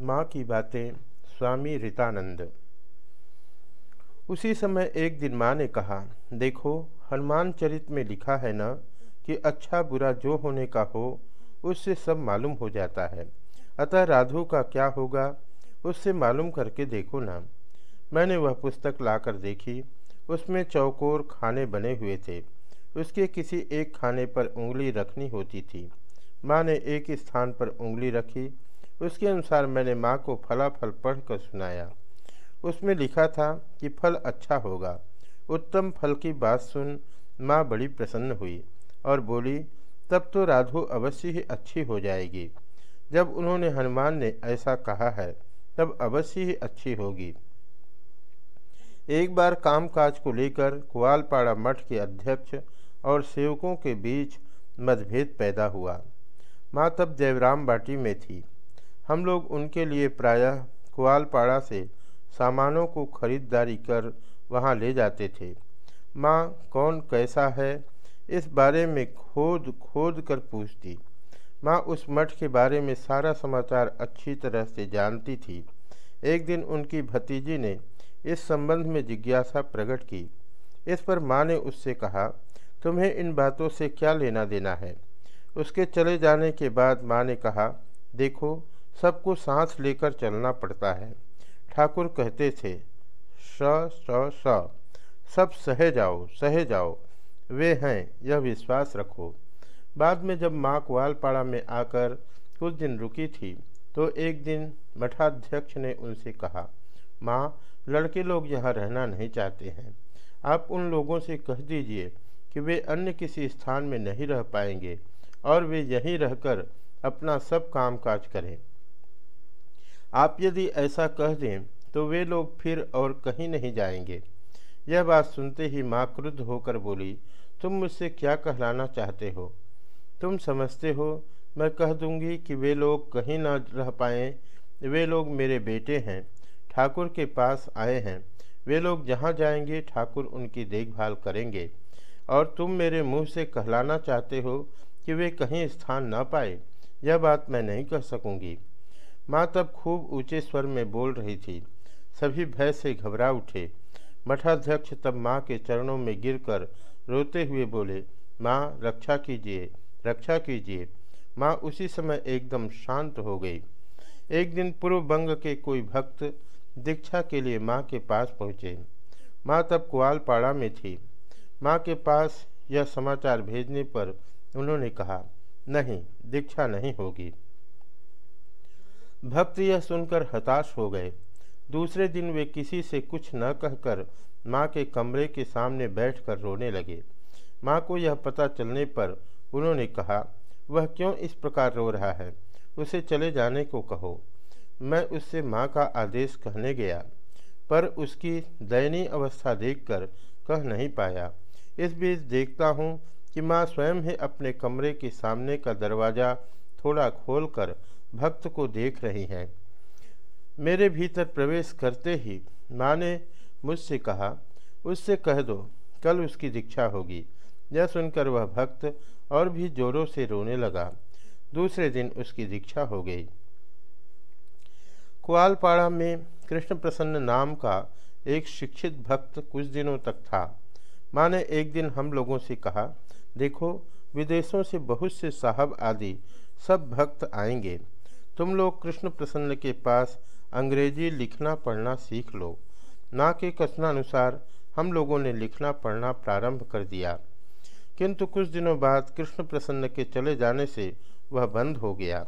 माँ की बातें स्वामी रीतानंद। उसी समय एक दिन माँ ने कहा, देखो, हनुमान चरित में लिखा है न कि अच्छा बुरा जो होने का हो, उससे सब मालूम हो जाता है। अतः राधु का क्या होगा, उससे मालूम करके देखो ना। मैंने वह पुस्तक लाकर देखी। उसमें चौकोर खाने बने हुए थे। उसके किसी एक खाने पर उंगली रखनी होती थी। माँ ने एक स्थान पर उंगली रखी उसके अनुसार मैंने माँ को फलाफल पढ़कर सुनाया। उसमें लिखा था कि फल अच्छा होगा। उत्तम फल की बात सुन माँ बड़ी प्रसन्न हुई और बोली, तब तो राधु अवश्य ही अच्छी हो जाएगी। जब उन्होंने हनुमान ने ऐसा कहा है, तब अवश्य ही अच्छी होगी। एक बार कामकाज को लेकर कुआलपाड़ा मठ के अध्यक्ष और सेवकों के बीच मतभेद पैदा हुआ। माँ तब देवराम बाटी में थी। हम लोग उनके लिए प्रायः कुआलपाड़ा से सामानों को खरीदारी कर वहाँ ले जाते थे। माँ, कौन कैसा है? इस बारे में खोद खोद कर पूछती। माँ उस मठ के बारे में सारा समाचार अच्छी तरह से जानती थी। एक दिन उनकी भतीजी ने इस संबंध में जिज्ञासा प्रकट की। इस पर माँ ने उससे कहा, तुम्हें इन बातों से क्या लेना देना है? उसके चले जाने के बाद माँ ने कहा, देखो सबको सांस लेकर चलना पड़ता है। ठाकुर कहते थे स स स सब सहे जाओ सहे जाओ, वे हैं, यह विश्वास रखो। बाद में जब माँ कुआलपाड़ा में आकर कुछ दिन रुकी थी तो एक दिन मठाध्यक्ष ने उनसे कहा, माँ, लड़के लोग यहाँ रहना नहीं चाहते हैं। आप उन लोगों से कह दीजिए कि वे अन्य किसी स्थान में नहीं रह पाएँगे और वे यहीं रहकर अपना सब काम काज करें। आप यदि ऐसा कह दें तो वे लोग फिर और कहीं नहीं जाएँगे। यह बात सुनते ही माँ क्रुद्ध होकर बोली, तुम मुझसे क्या कहलाना चाहते हो? तुम समझते हो, मैं कह दूँगी कि वे लोग कहीं ना रह पाएँ। वे लोग मेरे बेटे हैं, ठाकुर के पास आए हैं। वे लोग जहाँ जाएँगे, ठाकुर उनकी देखभाल करेंगे। और तुम मेरे मुँह से कहलाना चाहते हो कि वे कहीं स्थान ना पाए, यह बात मैं नहीं कह सकूँगी। माँ तब खूब ऊँचे स्वर में बोल रही थी। सभी भय से घबरा उठे। मठाध्यक्ष तब माँ के चरणों में गिरकर रोते हुए बोले, माँ, रक्षा कीजिए रक्षा कीजिए। माँ उसी समय एकदम शांत हो गई। एक दिन पूर्व बंग के कोई भक्त दीक्षा के लिए माँ के पास पहुँचे। माँ तब कुआलपाड़ा में थी। माँ के पास यह समाचार भेजने पर उन्होंने कहा, नहीं, दीक्षा नहीं होगी। भक्त यह सुनकर हताश हो गए। दूसरे दिन वे किसी से कुछ न कहकर माँ के कमरे के सामने बैठकर रोने लगे। माँ को यह पता चलने पर उन्होंने कहा, वह क्यों इस प्रकार रो रहा है? उसे चले जाने को कहो मैं उससे माँ का आदेश कहने गया, पर उसकी दयनीय अवस्था देखकर कह नहीं पाया। इस बीच देखता हूँ कि माँ स्वयं ही अपने कमरे के सामने का दरवाज़ा थोड़ा खोलकर भक्त को देख रही हैं। मेरे भीतर प्रवेश करते ही माँ ने मुझसे कहा, उससे कह दो, कल उसकी दीक्षा होगी। यह सुनकर वह भक्त और भी जोरों से रोने लगा। दूसरे दिन उसकी दीक्षा हो गई। कुआलपाड़ा में कृष्ण प्रसन्न नाम का एक शिक्षित भक्त कुछ दिनों तक था। माँ ने एक दिन हम लोगों से कहा, देखो, विदेशों से बहुत से साहब आदि सब भक्त आएँगे। तुम लोग कृष्ण प्रसन्न के पास अंग्रेज़ी लिखना पढ़ना सीख लो। ना के कथनानुसार हम लोगों ने लिखना पढ़ना प्रारंभ कर दिया। किंतु कुछ दिनों बाद कृष्ण प्रसन्न के चले जाने से वह बंद हो गया।